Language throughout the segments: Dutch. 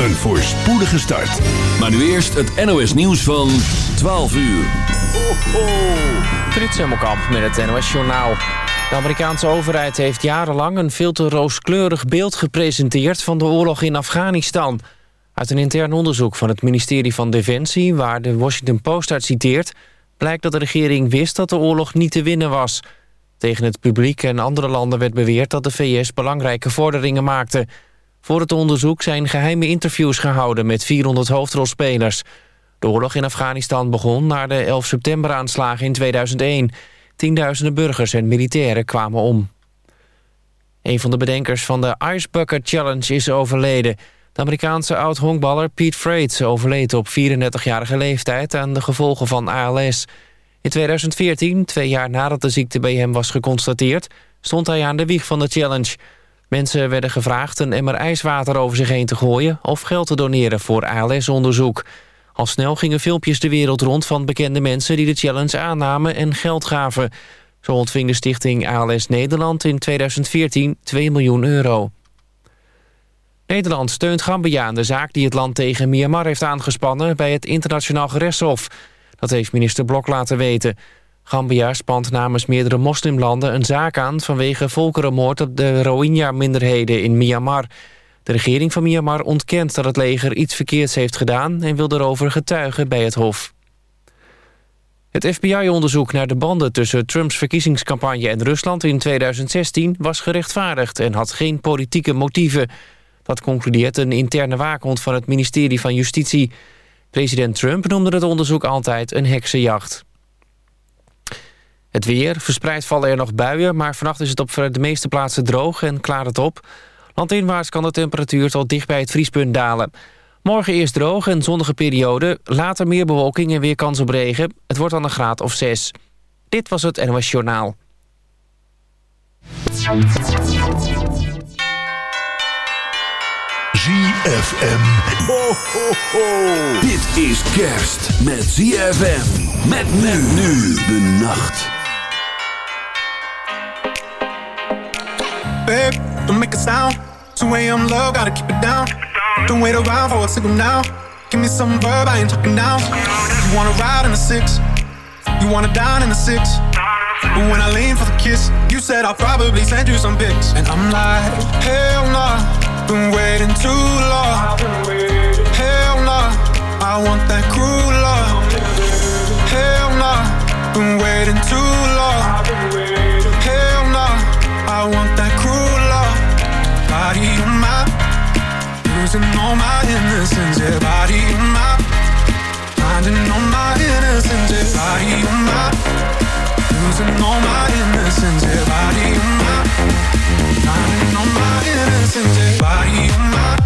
Een voorspoedige start. Maar nu eerst het NOS nieuws van 12 uur. Ho. Frits Hemmelkamp met het NOS Journaal. De Amerikaanse overheid heeft jarenlang een veel te rooskleurig beeld gepresenteerd... van de oorlog in Afghanistan. Uit een intern onderzoek van het ministerie van Defensie... waar de Washington Post uit citeert... blijkt dat de regering wist dat de oorlog niet te winnen was. Tegen het publiek en andere landen werd beweerd... dat de VS belangrijke vorderingen maakte... Voor het onderzoek zijn geheime interviews gehouden met 400 hoofdrolspelers. De oorlog in Afghanistan begon na de 11 september-aanslagen in 2001. Tienduizenden burgers en militairen kwamen om. Een van de bedenkers van de Ice Bucket Challenge is overleden. De Amerikaanse oud-honkballer Pete Freight overleed op 34-jarige leeftijd... aan de gevolgen van ALS. In 2014, twee jaar nadat de ziekte bij hem was geconstateerd... stond hij aan de wieg van de challenge... Mensen werden gevraagd een emmer ijswater over zich heen te gooien... of geld te doneren voor ALS-onderzoek. Al snel gingen filmpjes de wereld rond van bekende mensen... die de challenge aannamen en geld gaven. Zo ontving de stichting ALS Nederland in 2014 2 miljoen euro. Nederland steunt Gambia aan de zaak die het land tegen Myanmar heeft aangespannen... bij het internationaal gerechtshof. Dat heeft minister Blok laten weten... Gambia spant namens meerdere moslimlanden een zaak aan... vanwege volkerenmoord op de Rohingya-minderheden in Myanmar. De regering van Myanmar ontkent dat het leger iets verkeerds heeft gedaan... en wil erover getuigen bij het Hof. Het FBI-onderzoek naar de banden tussen Trumps verkiezingscampagne en Rusland in 2016 was gerechtvaardigd en had geen politieke motieven. Dat concludeert een interne waakhond van het ministerie van Justitie. President Trump noemde het onderzoek altijd een heksenjacht. Het weer. Verspreid vallen er nog buien... maar vannacht is het op de meeste plaatsen droog en klaart het op. Landinwaarts kan de temperatuur tot dicht bij het vriespunt dalen. Morgen eerst droog en zonnige periode. Later meer bewolking en weer kans op regen. Het wordt dan een graad of 6. Dit was het NOS Journaal. ZFM. Ho, ho, ho. Dit is kerst met ZFM. Met men nu de nacht. Babe, don't make a sound. 2 a.m. love, gotta keep it down. Don't wait around for a signal now. Give me some verb, I ain't talking now. You wanna ride in the six, you wanna dine in the six. But when I lean for the kiss, you said I'll probably send you some pics. And I'm like, hell nah, been waiting too long. Hell nah, I want that cruel love. Hell nah, been waiting too long. Losing all my innocence. Yeah, body of mine, finding all my innocence. Yeah, body of mine, losing all my innocence. Yeah, body of mine, finding all my innocence. Yeah, body of mine,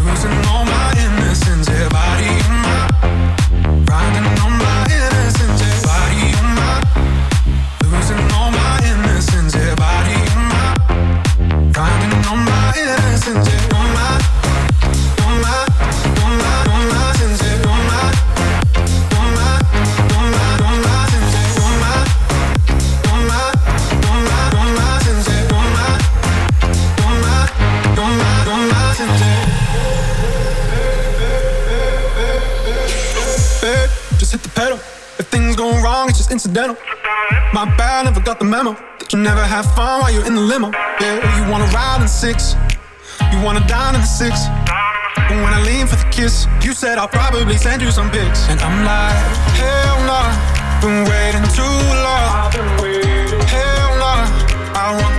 losing all my innocence. Yeah, body of mine, finding all my it's just incidental. My bad, never got the memo. That you never have fun while you're in the limo. Yeah, you wanna ride in six. You wanna dine in the six. But when I lean for the kiss, you said I'll probably send you some pics. And I'm like, hell nah, been waiting too long. Hell nah, I want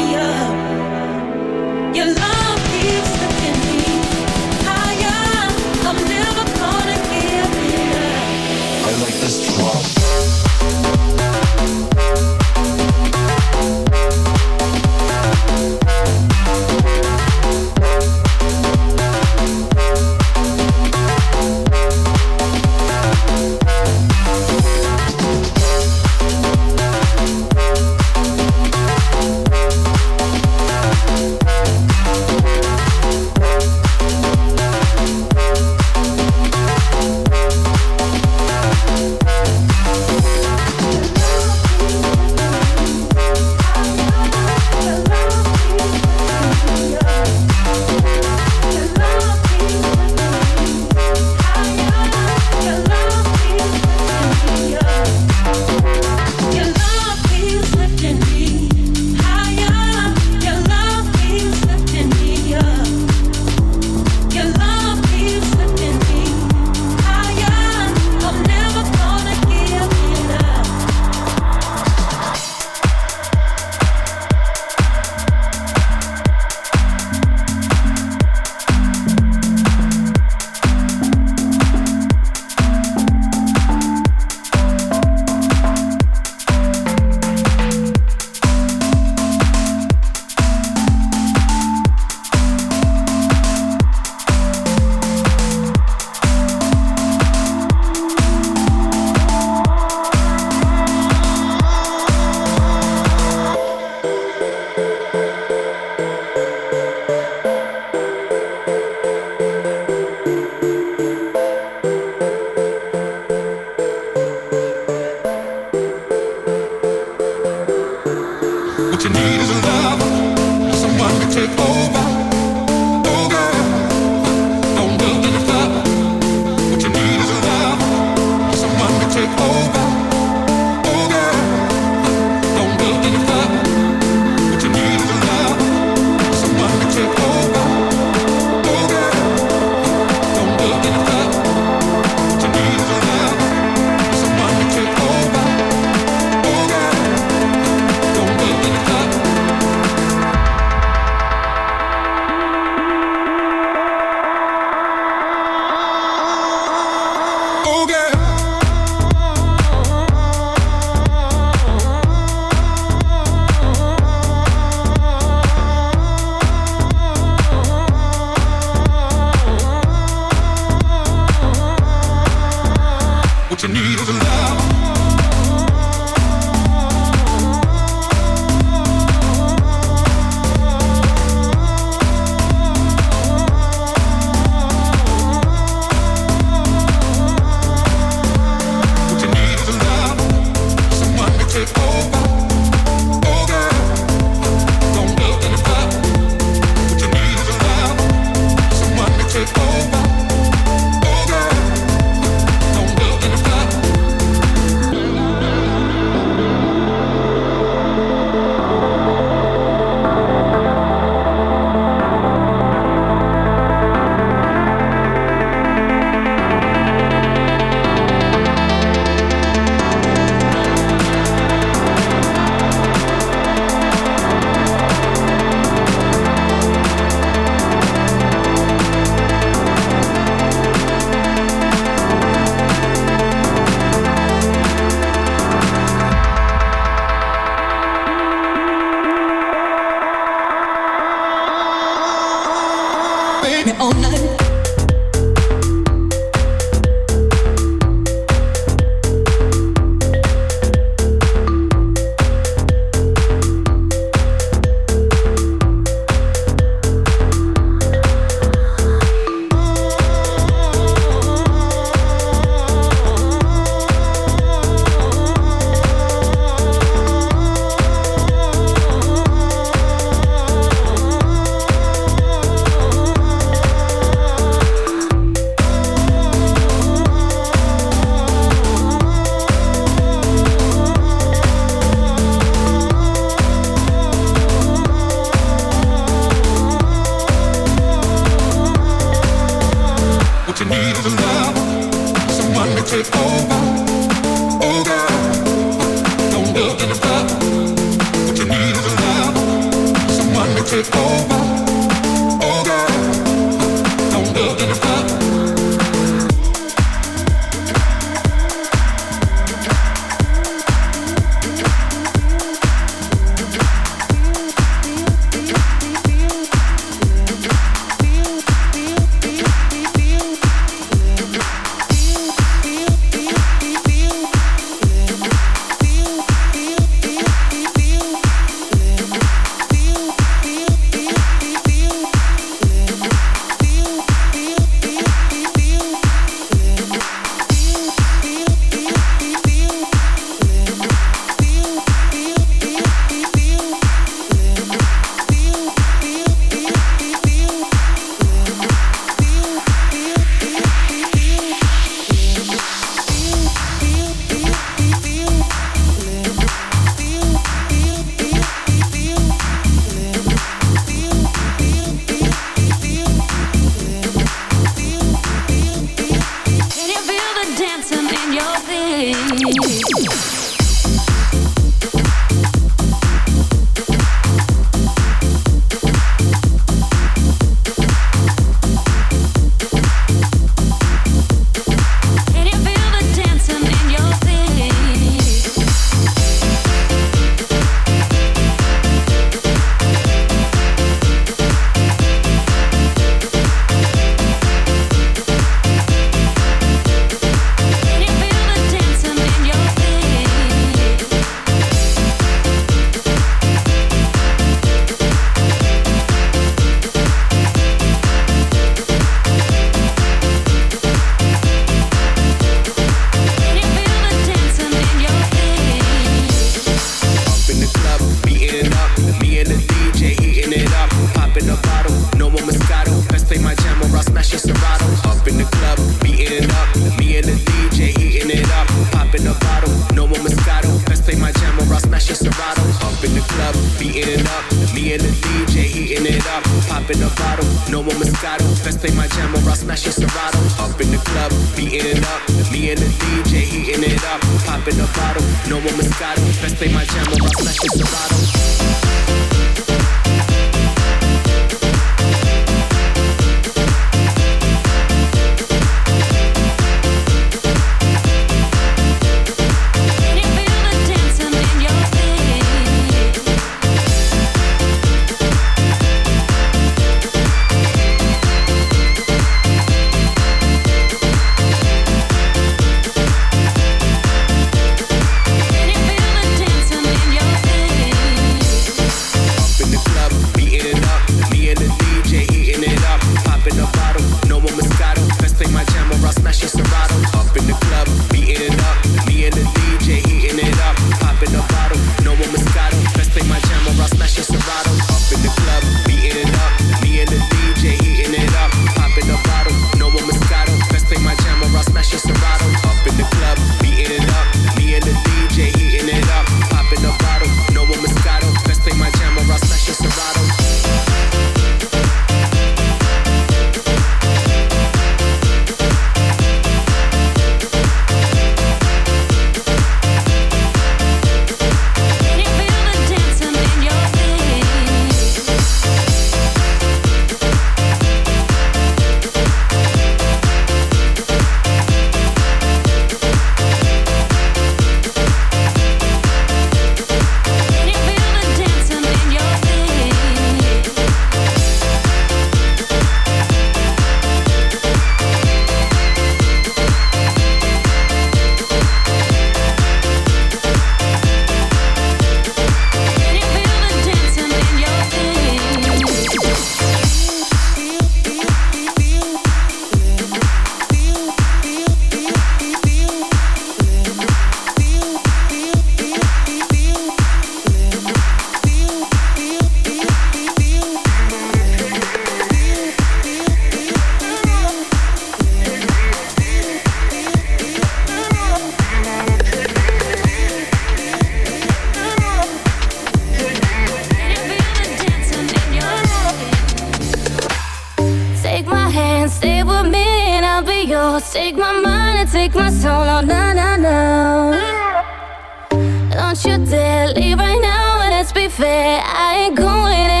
Don't you dare leave right now. And let's be fair, I ain't going anywhere.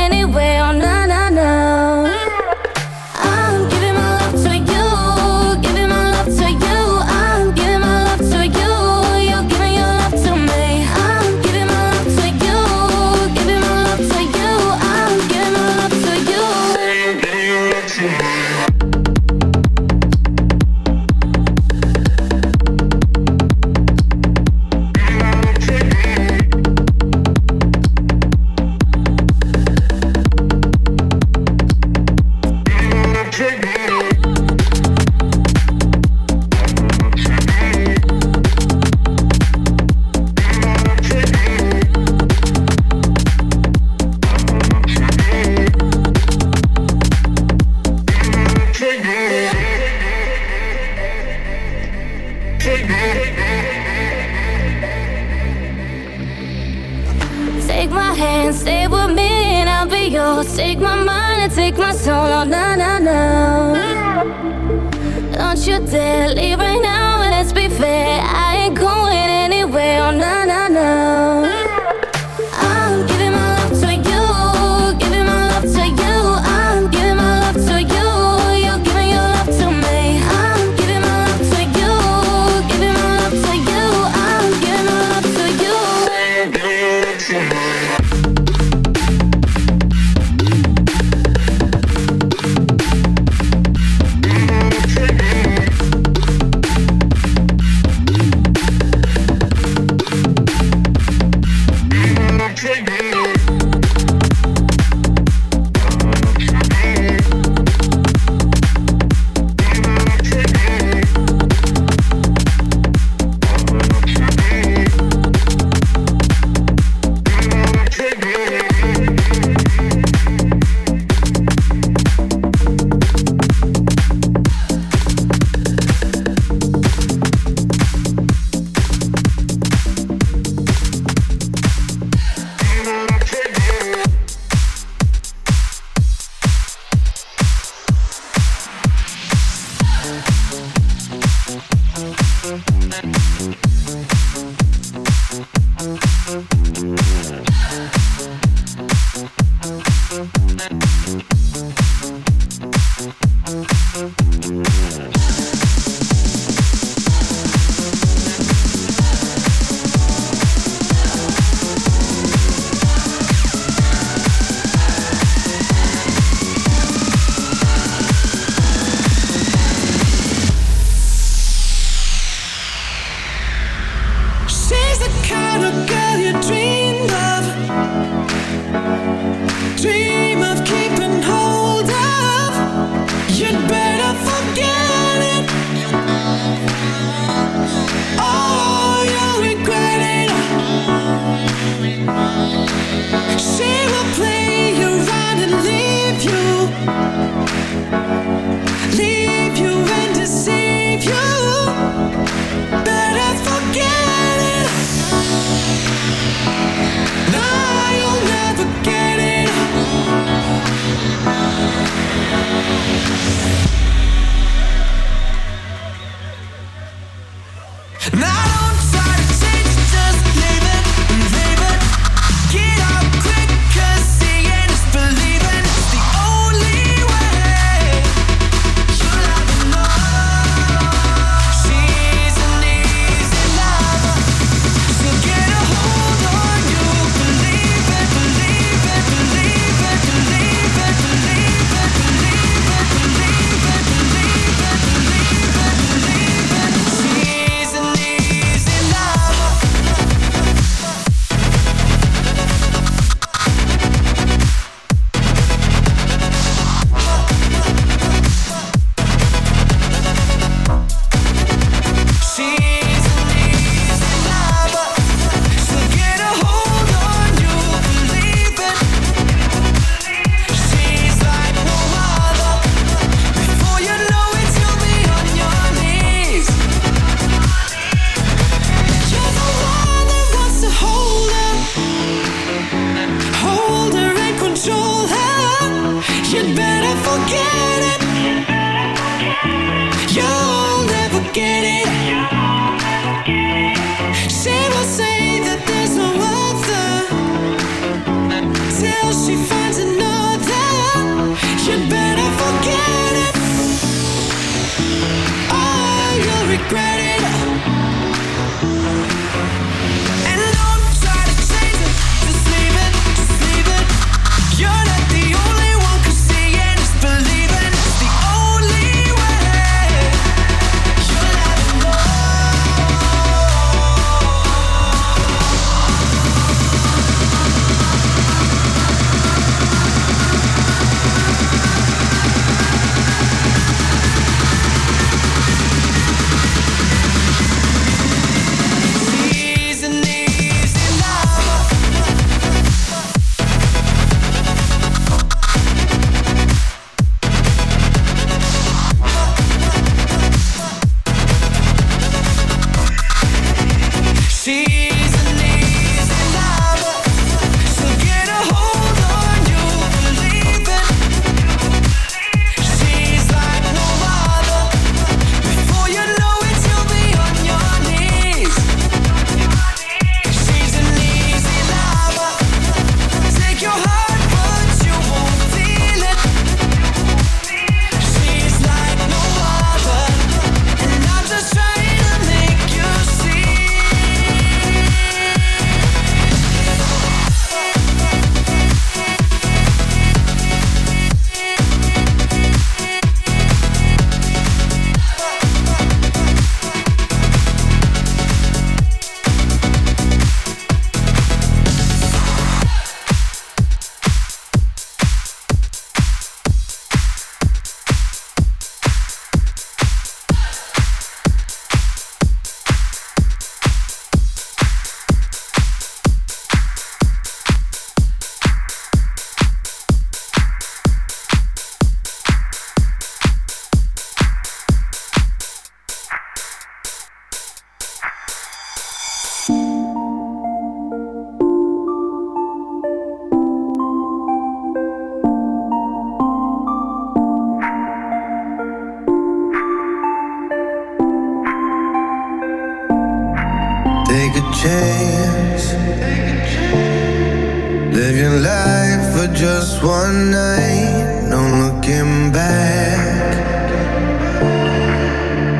In life for just one night, no looking back.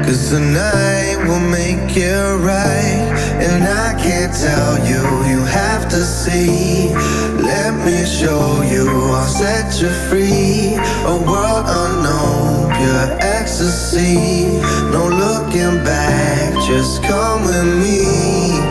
Cause night will make it right, and I can't tell you, you have to see. Let me show you, I'll set you free. A world unknown, pure ecstasy. No looking back, just come with me.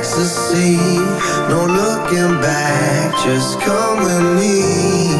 ecstasy. No looking back just come with me.